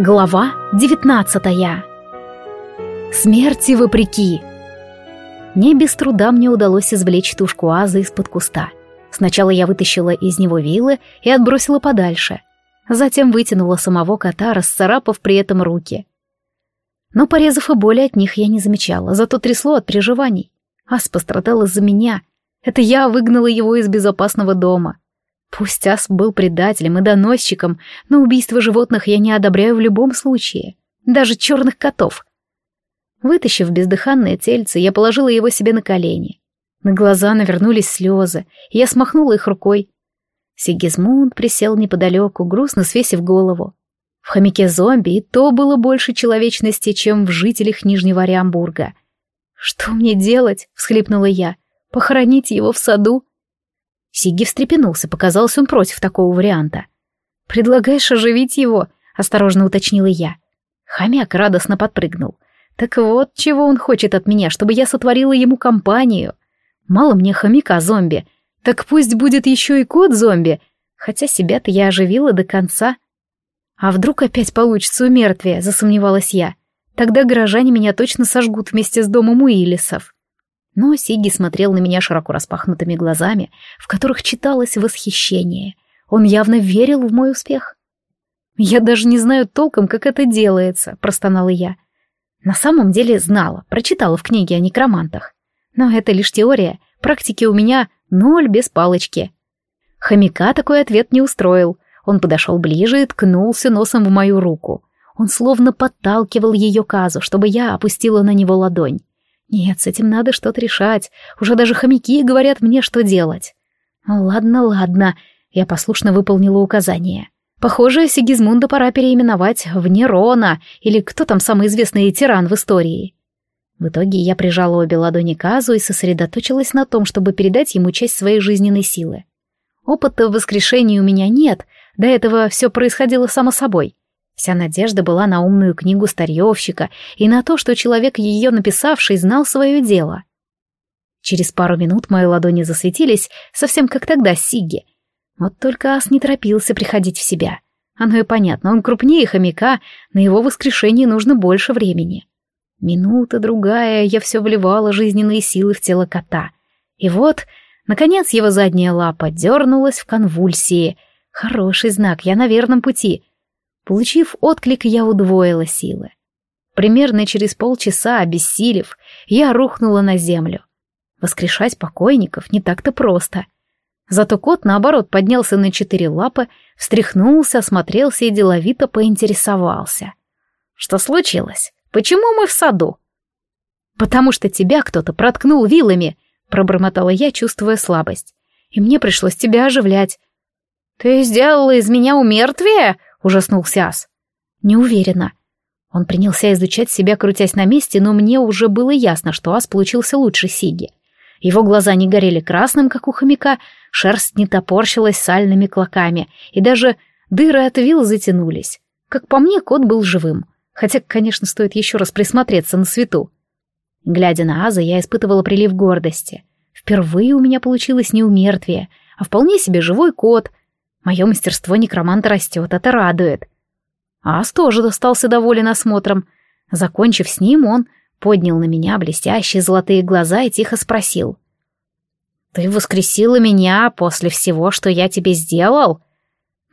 Глава девятнадцатая. Смерти вопреки. Не без труда мне удалось извлечь тушку Азы из-под куста. Сначала я вытащила из него вилы и отбросила подальше. Затем вытянула самого кота, расцарапав при этом руки. Но порезов и боли от них я не замечала, зато трясло от переживаний. Ас пострадал из-за меня. Это я выгнала его из безопасного дома. Пусть Ас был предателем и доносчиком, но убийство животных я не одобряю в любом случае. Даже черных котов. Вытащив бездыханное тельце, я положила его себе на колени. На глаза навернулись слезы, и я смахнула их рукой. Сигизмунд присел неподалеку, грустно свесив голову. В хомяке зомби и то было больше человечности, чем в жителях Нижнего Ориамбурга. «Что мне делать?» — всхлипнула я. «Похоронить его в саду?» Сиги встрепенулся, показался он против такого варианта. «Предлагаешь оживить его?» — осторожно уточнила я. Хомяк радостно подпрыгнул. «Так вот, чего он хочет от меня, чтобы я сотворила ему компанию. Мало мне хомяка-зомби, так пусть будет еще и кот-зомби, хотя себя-то я оживила до конца». «А вдруг опять получится у мертвия?» — засомневалась я. «Тогда горожане меня точно сожгут вместе с домом Уиллисов». Но Сиги смотрел на меня широко распахнутыми глазами, в которых читалось восхищение. Он явно верил в мой успех. «Я даже не знаю толком, как это делается», — простонала я. На самом деле знала, прочитала в книге о некромантах. Но это лишь теория, практики у меня ноль без палочки. Хомяка такой ответ не устроил. Он подошел ближе и ткнулся носом в мою руку. Он словно подталкивал ее казу, чтобы я опустила на него ладонь. Нет, с этим надо что-то решать. Уже даже хомяки говорят мне, что делать. Ладно, ладно. Я послушно выполнила указание. Похоже, Сигизмунда пора переименовать в Нерона, или кто там самый известный тиран в истории. В итоге я прижала обе ладони к Азу и сосредоточилась на том, чтобы передать ему часть своей жизненной силы. Опыта в воскрешении у меня нет, до этого все происходило само собой. Вся надежда была на умную книгу старьевщика и на то, что человек, ее написавший, знал свое дело. Через пару минут мои ладони засветились, совсем как тогда Сиги. Вот только Ас не торопился приходить в себя. Оно и понятно, он крупнее хомяка, на его воскрешение нужно больше времени. Минута, другая, я все вливала жизненные силы в тело кота. И вот, наконец, его задняя лапа дернулась в конвульсии. Хороший знак, я на верном пути — Получив отклик, я удвоила силы. Примерно через полчаса, обессилев, я рухнула на землю. Воскрешать покойников не так-то просто. Зато кот, наоборот, поднялся на четыре лапы, встряхнулся, осмотрелся и деловито поинтересовался. «Что случилось? Почему мы в саду?» «Потому что тебя кто-то проткнул вилами», — пробормотала я, чувствуя слабость. «И мне пришлось тебя оживлять». «Ты сделала из меня умертвие?» — ужаснулся Ас. «Не уверена». Он принялся изучать себя, крутясь на месте, но мне уже было ясно, что Ас получился лучше Сиги. Его глаза не горели красным, как у хомяка, шерсть не топорщилась сальными клоками, и даже дыры от вил затянулись. Как по мне, кот был живым, хотя, конечно, стоит еще раз присмотреться на свету. Глядя на Аза, я испытывала прилив гордости. Впервые у меня получилось не умертвие, а вполне себе живой кот, Мое мастерство некроманта растет, это радует. Ас тоже достался доволен осмотром. Закончив с ним, он поднял на меня блестящие золотые глаза и тихо спросил. «Ты воскресила меня после всего, что я тебе сделал?»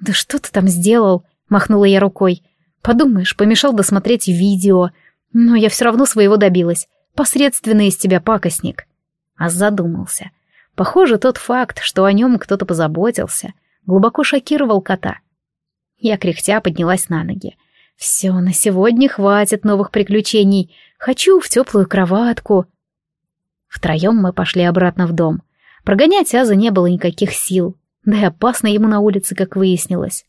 «Да что ты там сделал?» — махнула я рукой. «Подумаешь, помешал досмотреть видео. Но я все равно своего добилась. Посредственный из тебя пакостник». Ас задумался. Похоже, тот факт, что о нем кто-то позаботился, глубоко шокировал кота. Я кряхтя поднялась на ноги. Все, на сегодня хватит новых приключений. Хочу в теплую кроватку. Втроем мы пошли обратно в дом. Прогонять Аза не было никаких сил. Да и опасно ему на улице, как выяснилось.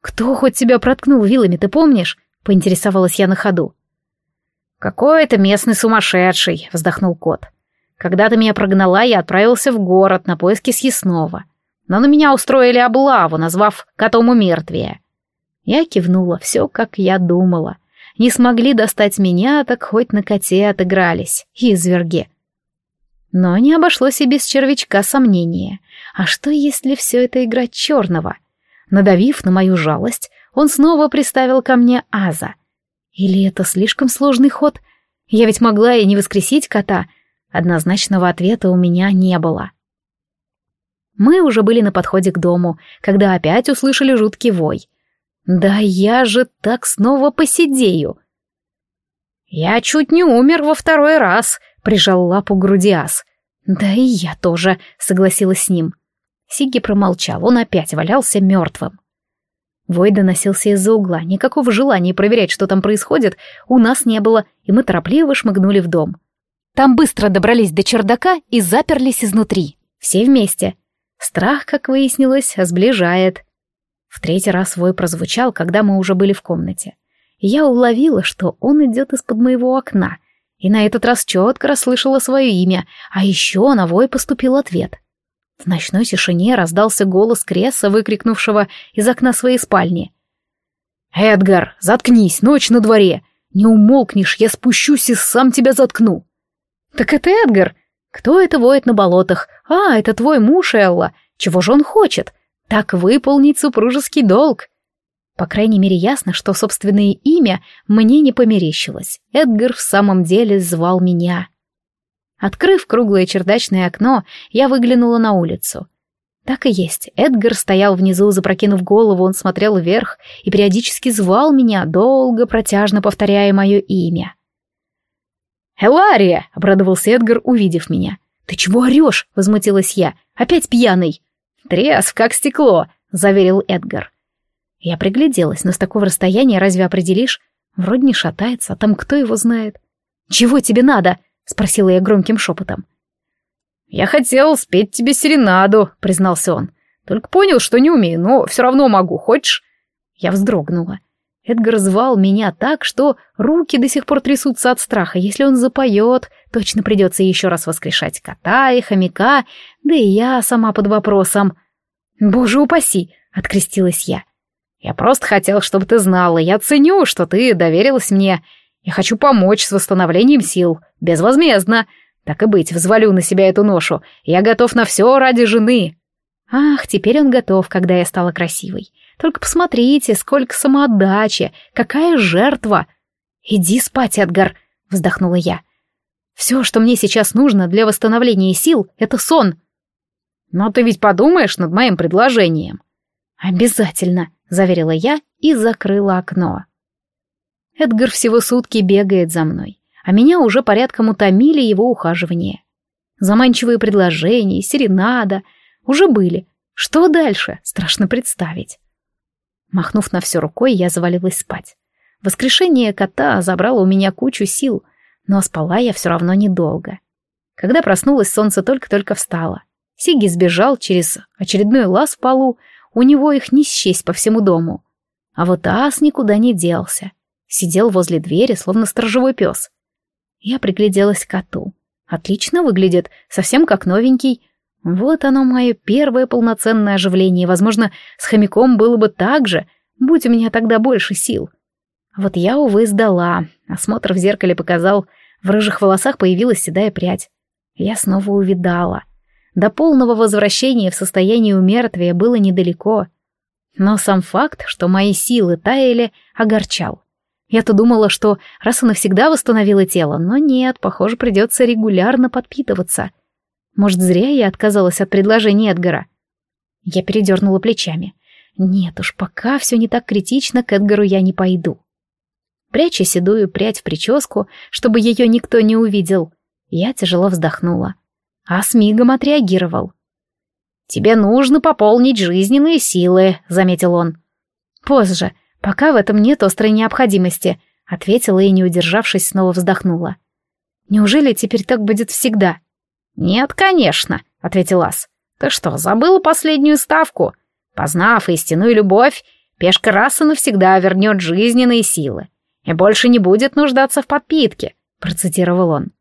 «Кто хоть тебя проткнул вилами, ты помнишь?» — поинтересовалась я на ходу. «Какой-то местный сумасшедший», — вздохнул кот. «Когда ты меня прогнала, я отправился в город на поиски съестного но на меня устроили облаву, назвав котом умертвие. Я кивнула, все как я думала. Не смогли достать меня, так хоть на коте отыгрались, изверги. Но не обошлось и без червячка сомнения. А что, если все это игра черного? Надавив на мою жалость, он снова приставил ко мне Аза. Или это слишком сложный ход? Я ведь могла и не воскресить кота. Однозначного ответа у меня не было. Мы уже были на подходе к дому, когда опять услышали жуткий вой. Да я же так снова посидею. Я чуть не умер во второй раз, прижал лапу к груди ас. Да и я тоже, согласилась с ним. Сиги промолчал, он опять валялся мертвым. Вой доносился из-за угла, никакого желания проверять, что там происходит, у нас не было, и мы торопливо шмыгнули в дом. Там быстро добрались до чердака и заперлись изнутри. Все вместе. Страх, как выяснилось, сближает. В третий раз вой прозвучал, когда мы уже были в комнате. Я уловила, что он идет из-под моего окна, и на этот раз четко расслышала свое имя, а еще на вой поступил ответ. В ночной тишине раздался голос Кресса, выкрикнувшего из окна своей спальни. «Эдгар, заткнись, ночь на дворе! Не умолкнешь, я спущусь и сам тебя заткну!» «Так это Эдгар! Кто это воет на болотах? А, это твой муж, Элла! Чего же он хочет? Так выполнить супружеский долг!» По крайней мере, ясно, что собственное имя мне не померещилось. Эдгар в самом деле звал меня. Открыв круглое чердачное окно, я выглянула на улицу. Так и есть, Эдгар стоял внизу, запрокинув голову, он смотрел вверх и периодически звал меня, долго протяжно повторяя мое имя. «Элария!» — обрадовался Эдгар, увидев меня. «Ты чего орешь?» — возмутилась я. «Опять пьяный!» «Трезв, как стекло!» — заверил Эдгар. Я пригляделась, но с такого расстояния разве определишь? Вроде не шатается, а там кто его знает. «Чего тебе надо?» спросила я громким шепотом. «Я хотел спеть тебе серенаду», — признался он. «Только понял, что не умею, но все равно могу. Хочешь?» Я вздрогнула. Эдгар звал меня так, что руки до сих пор трясутся от страха. Если он запоет, точно придется еще раз воскрешать кота и хомяка, да и я сама под вопросом. «Боже упаси!» — открестилась я. «Я просто хотел, чтобы ты знала. Я ценю, что ты доверилась мне. Я хочу помочь с восстановлением сил, безвозмездно. Так и быть, взвалю на себя эту ношу. Я готов на все ради жены. Ах, теперь он готов, когда я стала красивой. Только посмотрите, сколько самоотдачи, какая жертва. Иди спать, Эдгар, вздохнула я. Все, что мне сейчас нужно для восстановления сил, это сон. Но ты ведь подумаешь над моим предложением. Обязательно, заверила я и закрыла окно. Эдгар всего сутки бегает за мной, а меня уже порядком утомили его ухаживания. Заманчивые предложения, серенада уже были. Что дальше? Страшно представить. Махнув на все рукой, я завалилась спать. Воскрешение кота забрало у меня кучу сил, но спала я все равно недолго. Когда проснулась, солнце только-только встало. Сиги сбежал через очередной лаз в полу, у него их не счесть по всему дому. А вот ас никуда не делся. Сидел возле двери, словно сторожевой пес. Я пригляделась к коту. Отлично выглядит, совсем как новенький. Вот оно мое первое полноценное оживление. Возможно, с хомяком было бы так же, будь у меня тогда больше сил. Вот я, увы, сдала. Осмотр в зеркале показал, в рыжих волосах появилась седая прядь. Я снова увидала. До полного возвращения в состояние умертвия было недалеко. Но сам факт, что мои силы таяли, огорчал. Я-то думала, что раз и навсегда восстановила тело, но нет, похоже, придется регулярно подпитываться. Может, зря я отказалась от предложения Эдгара. Я передернула плечами. Нет уж, пока все не так критично, к Эдгару я не пойду. Пряча седую прядь в прическу, чтобы ее никто не увидел, я тяжело вздохнула. А с мигом отреагировал. «Тебе нужно пополнить жизненные силы», — заметил он. «Позже. «Пока в этом нет острой необходимости», — ответила и, не удержавшись, снова вздохнула. «Неужели теперь так будет всегда?» «Нет, конечно», — ответил Ас. «Ты что, забыла последнюю ставку? Познав истинную любовь, пешка расы навсегда вернет жизненные силы и больше не будет нуждаться в подпитке», — процитировал он.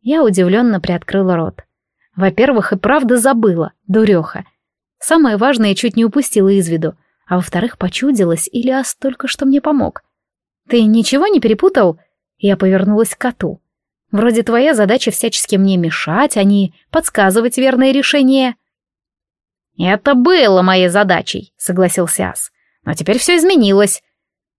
Я удивленно приоткрыла рот. Во-первых, и правда забыла, дуреха. Самое важное чуть не упустила из виду — а во-вторых, почудилась, или Ас только что мне помог. «Ты ничего не перепутал?» Я повернулась к коту. «Вроде твоя задача всячески мне мешать, а не подсказывать верное решение». «Это было моей задачей», — согласился Ас. Но теперь все изменилось.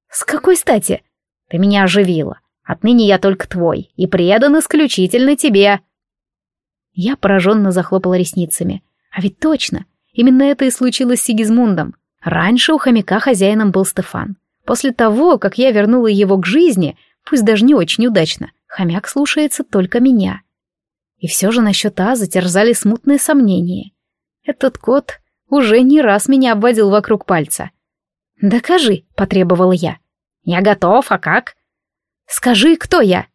С какой стати? Ты меня оживила. Отныне я только твой и предан исключительно тебе. Я пораженно захлопала ресницами. А ведь точно, именно это и случилось с Сигизмундом. Раньше у хомяка хозяином был Стефан. После того, как я вернула его к жизни, пусть даже не очень удачно, хомяк слушается только меня. И все же насчет Аза терзали смутные сомнения. Этот кот уже не раз меня обводил вокруг пальца. «Докажи», — потребовала я. «Я готов, а как?» «Скажи, кто я?»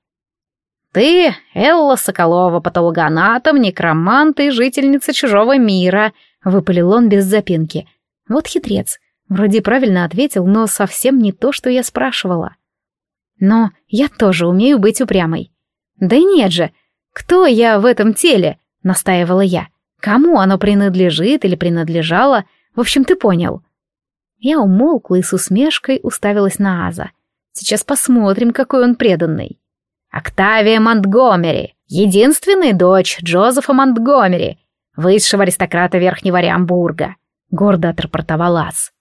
«Ты Элла Соколова, патологоанатом, некромант и жительница чужого мира», — выпалил он без запинки. «Вот хитрец. Вроде правильно ответил, но совсем не то, что я спрашивала. Но я тоже умею быть упрямой. Да нет же, кто я в этом теле? Настаивала я. Кому оно принадлежит или принадлежало? В общем, ты понял. Я умолкла и с усмешкой уставилась на Аза. Сейчас посмотрим, какой он преданный. Октавия Монтгомери, единственная дочь Джозефа Монтгомери, высшего аристократа Верхнего Риамбурга, гордо отрапортовал Аз.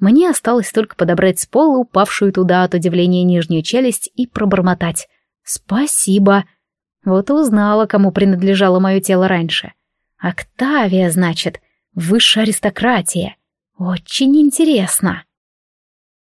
Мне осталось только подобрать с пола упавшую туда от удивления нижнюю челюсть и пробормотать. «Спасибо!» Вот и узнала, кому принадлежало мое тело раньше. «Октавия, значит, высшая аристократия. Очень интересно!»